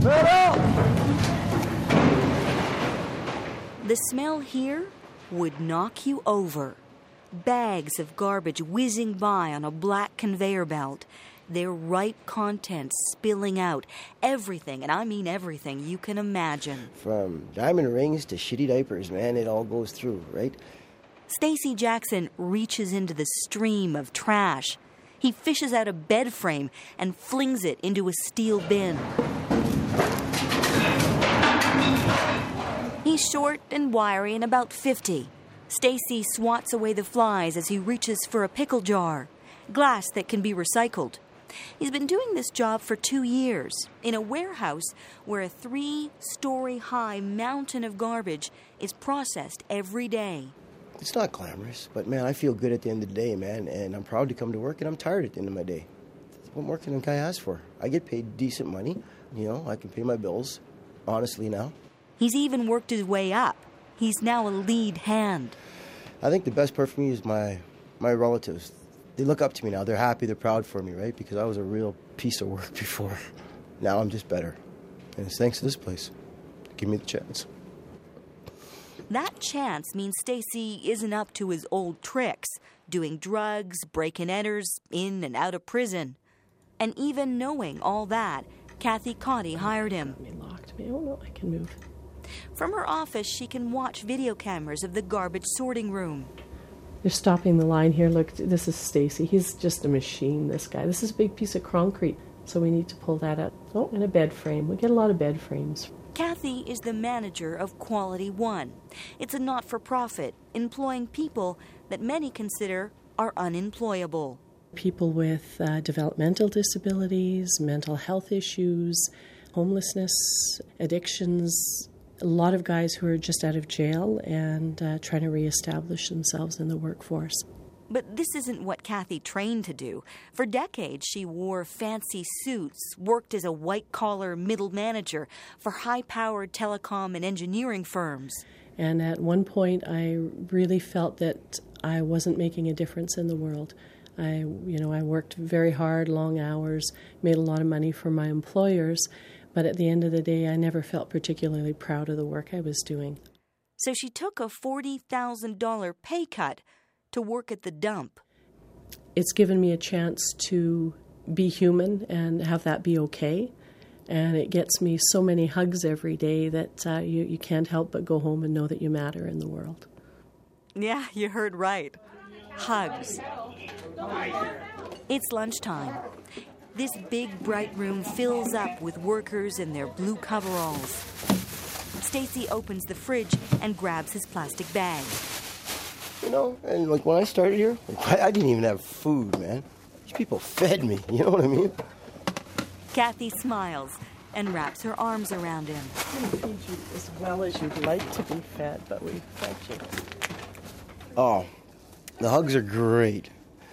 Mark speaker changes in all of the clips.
Speaker 1: The smell here would knock you over. Bags of garbage whizzing by on a black conveyor belt, their ripe contents spilling out. Everything, and I mean everything, you can imagine.
Speaker 2: From diamond rings to shitty diapers, man, it all goes through, right?
Speaker 1: Stacy Jackson reaches into the stream of trash. He fishes out a bed frame and flings it into a steel bin. He's short and wiry and about 50. Stacy swats away the flies as he reaches for a pickle jar, glass that can be recycled. He's been doing this job for two years in a warehouse where a three story high mountain of garbage is processed every day.
Speaker 2: It's not glamorous, but man, I feel good at the end of the day, man, and I'm proud to come to work and I'm tired at the end of my day. What more can a guy ask for? I get paid decent money, you know, I can pay my bills, honestly now.
Speaker 1: He's even worked his way up. He's now a lead hand.
Speaker 2: I think the best part for me is my my relatives. They look up to me now. They're happy, they're proud for me, right? Because I was a real piece of work before. Now I'm just better. And it's thanks to this place. Give me the chance.
Speaker 1: That chance means Stacy isn't up to his old tricks, doing drugs, breaking enters, in and out of prison. And even knowing all that, Kathy Cotty hired him.
Speaker 3: Me locked me. Oh no, I can move.
Speaker 1: From her office, she can watch video cameras of the garbage sorting room.
Speaker 3: They're stopping the line here. Look, this is Stacy. He's just a machine, this guy. This is a big piece of concrete, so we need to pull that out. Oh, and a bed frame. We get a lot of bed frames.
Speaker 1: Kathy is the manager of Quality One. It's a not for profit employing people that many consider are unemployable.
Speaker 3: People with uh, developmental disabilities, mental health issues, homelessness, addictions, a lot of guys who are just out of jail and uh, trying to reestablish themselves in the workforce.
Speaker 1: But this isn't what Kathy trained to do. For decades, she wore fancy suits, worked as a white collar middle manager for high powered telecom and engineering firms.
Speaker 3: And at one point, I really felt that I wasn't making a difference in the world. I, you know, I worked very hard, long hours, made a lot of money for my employers, but at the end of the day, I never felt particularly proud of the work I was doing.
Speaker 1: So she took a $40,000 pay cut to work at the dump.
Speaker 3: It's given me a chance to be human and have that be okay. And it gets me so many hugs every day that uh, you, you can't help but go home and know that you matter in the world.
Speaker 1: Yeah, you heard right. Hugs. It's lunchtime. This big, bright room fills up with workers in their blue coveralls. Stacy opens the fridge and grabs his plastic bag.
Speaker 2: You know, and like when I started here, I didn't even have food, man. These people fed me, you know what I mean?
Speaker 1: Kathy smiles and wraps her arms around him.
Speaker 3: I'm feed you as well as you'd like to be fed, but we fed you.
Speaker 2: Oh, the hugs are great.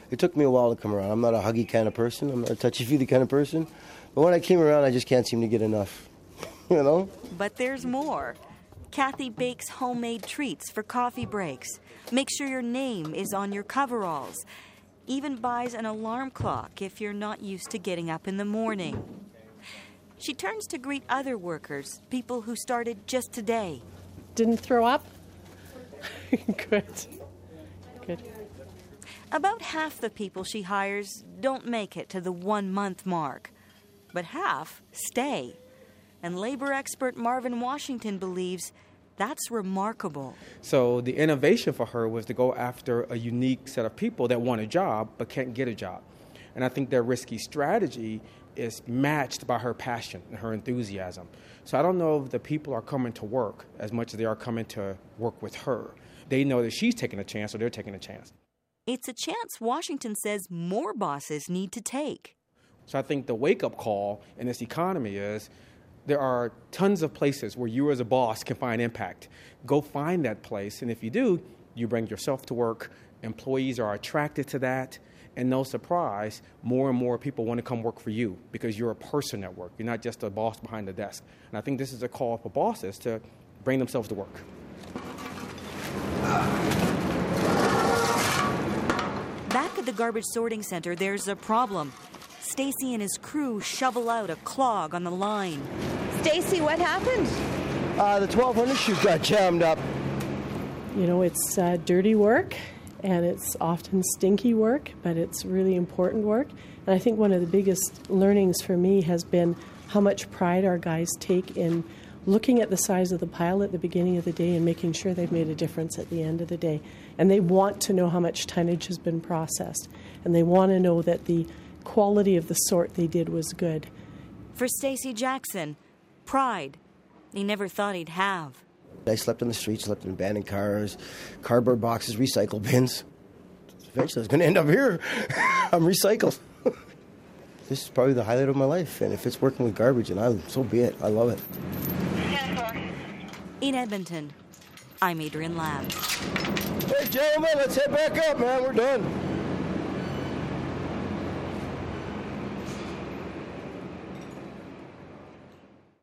Speaker 2: It took me a while to come around. I'm not a huggy kind of person. I'm not a touchy feely kind of person. But when I came around, I just can't seem to get enough. you know?
Speaker 1: But there's more. Kathy bakes homemade treats for coffee breaks. Make sure your name is on your coveralls. Even buys an alarm clock if you're not used to getting up in the morning. She turns to greet other workers, people who started just today.
Speaker 3: Didn't throw up? Good. Good.
Speaker 1: About half the people she hires don't make it to the one month mark, but half stay. And labor expert Marvin Washington believes that's remarkable.
Speaker 4: So the innovation for her was to go after a unique set of people that want a job but can't get a job. And I think their risky strategy is matched by her passion and her enthusiasm. So I don't know if the people are coming to work as much as they are coming to work with her. They know that she's taking a chance, so they're taking a chance.
Speaker 1: It's a chance Washington says more bosses need to take.
Speaker 4: So I think the wake up call in this economy is there are tons of places where you as a boss can find impact. Go find that place, and if you do, you bring yourself to work. Employees are attracted to that, and no surprise, more and more people want to come work for you because you're a person at work. You're not just a boss behind the desk. And I think this is a call for bosses to bring themselves to work.
Speaker 1: Back at the garbage sorting center, there's a problem. Stacy and his crew shovel out a clog on the line.
Speaker 5: Stacy, what happened?
Speaker 2: Uh, the 1200 chute got jammed up.
Speaker 3: You know, it's uh, dirty work and it's often stinky work, but it's really important work. And I think one of the biggest learnings for me has been how much pride our guys take in looking at the size of the pile at the beginning of the day and making sure they've made a difference at the end of the day. And they want to know how much tonnage has been processed, and they want to know that the quality of the sort they did was good.
Speaker 1: For Stacy Jackson, pride he never thought he'd have.
Speaker 2: I slept on the street, slept in abandoned cars, cardboard boxes, recycle bins. Eventually, I was going to end up here. I'm recycled. this is probably the highlight of my life, and if it's working with garbage, and I, so be it. I love it.
Speaker 1: In Edmonton, I'm Adrienne Lamb.
Speaker 2: Hey, gentlemen, let's head back up, man. We're done.